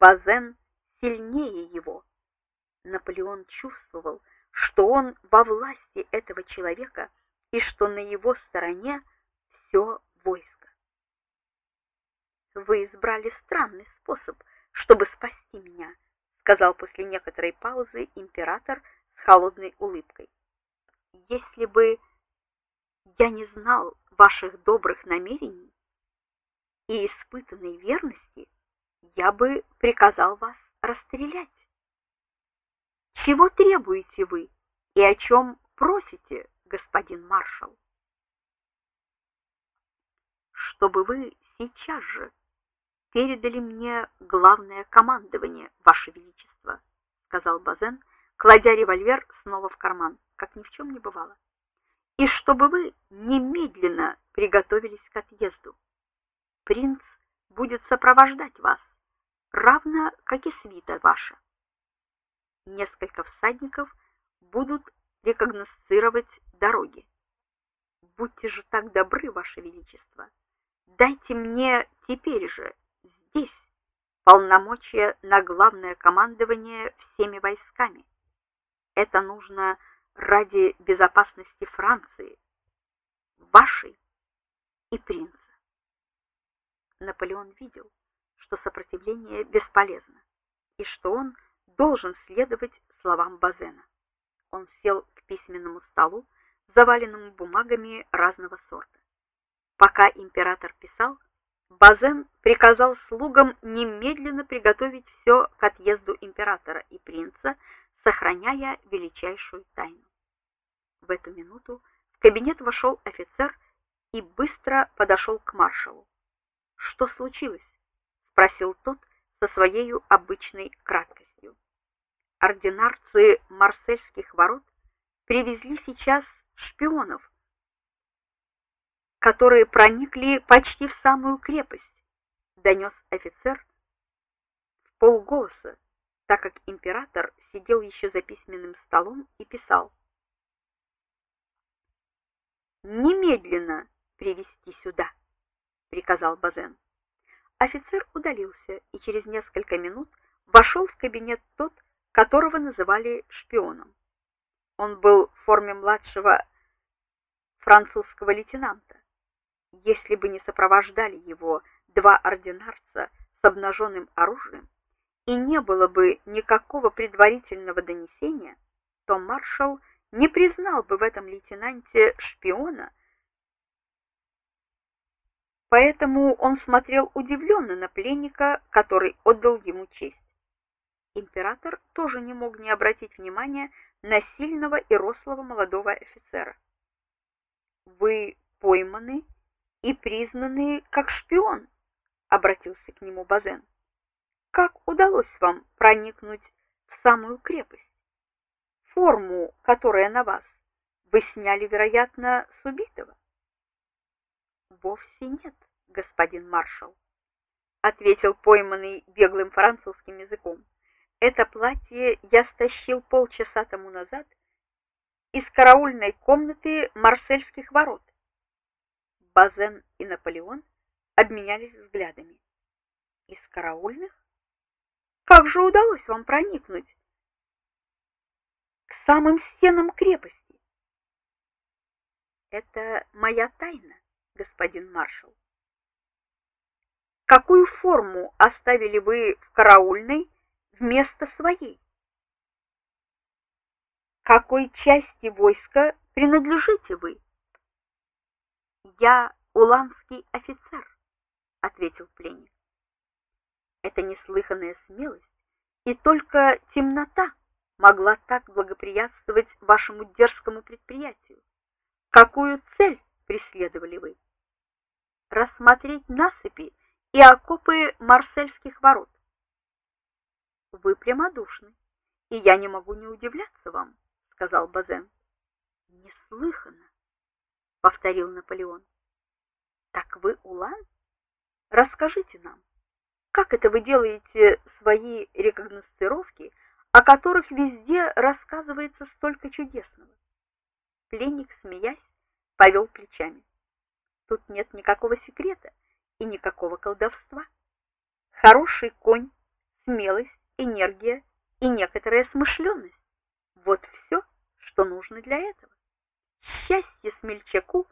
Базен сильнее его. Наполеон чувствовал, что он во власти этого человека и что на его стороне все войско. Вы избрали странный способ, чтобы спасти меня, сказал после некоторой паузы император с холодной улыбкой. Если бы я не знал ваших добрых намерений и испытанной верности, я бы приказал вас расстрелять. Чего требуете вы и о чем просите, господин маршал? Чтобы вы сейчас же передали мне главное командование, ваше величество, сказал Базен, кладя револьвер снова в карман, как ни в чем не бывало. И чтобы вы немедленно приготовились к отъезду. Принц будет сопровождать вас, равно как и свита ваша. Несколько всадников будут рекогносцировать дороги. Будьте же так добры, ваше величество, дайте мне теперь же здесь полномочия на главное командование всеми войсками. Это нужно ради безопасности Франции, вашей и принца. Наполеон видел, что сопротивление бесполезно и что он должен следовать словам Базена. Он сел к письменному столу, заваленному бумагами разного сорта. Пока император писал, Базен приказал слугам немедленно приготовить все к отъезду императора и принца, сохраняя величайшую тайну. В эту минуту в кабинет вошел офицер и быстро подошел к маршалу. "Что случилось?" Спросил тот со своей обычной краткостью. Ординарцы Марсельских ворот привезли сейчас шпионов, которые проникли почти в самую крепость, донес офицер в полголоса, так как император сидел еще за письменным столом и писал. Немедленно привести сюда, приказал Базен. Офицер удалился, и через несколько минут вошел в кабинет тот, которого называли шпионом. Он был в форме младшего французского лейтенанта. Если бы не сопровождали его два ординарца с обнаженным оружием и не было бы никакого предварительного донесения, то маршал не признал бы в этом лейтенанте шпиона, Поэтому он смотрел удивленно на пленника, который отдал ему честь. Император тоже не мог не обратить внимания на сильного и рослого молодого офицера. Вы пойманы и признаны как шпион, обратился к нему Базен. Как удалось вам проникнуть в самую крепость? Форму, которая на вас, вы сняли, вероятно, с убитого. Вовсе нет, господин маршал, ответил пойманный беглым французским языком. Это платье я стащил полчаса тому назад из караульной комнаты Марсельских ворот. Базен и Наполеон обменялись взглядами. Из караульных? Как же удалось вам проникнуть к самым стенам крепости? Это моя тайна господин маршал. Какую форму оставили вы в караульной вместо своей? Какой части войска принадлежите вы? Я уланский офицер, ответил пленник. Это неслыханная смелость, и только темнота могла так благоприятствовать вашему дерзкому предприятию. Какую цель преследовали вы? Рассмотреть насыпи и окопы Марсельских ворот. Вы прямодушны, и я не могу не удивляться вам, сказал Базен. Неслыханно, повторил Наполеон. Так вы улан? Расскажите нам, как это вы делаете свои рекогностировки, о которых везде рассказывается столько чудесного? Пленник, смеясь, повел плечами. Тут нет никакого секрета и никакого колдовства. Хороший конь смелость, энергия и некоторая смышленность. Вот все, что нужно для этого. Счастье смельчаку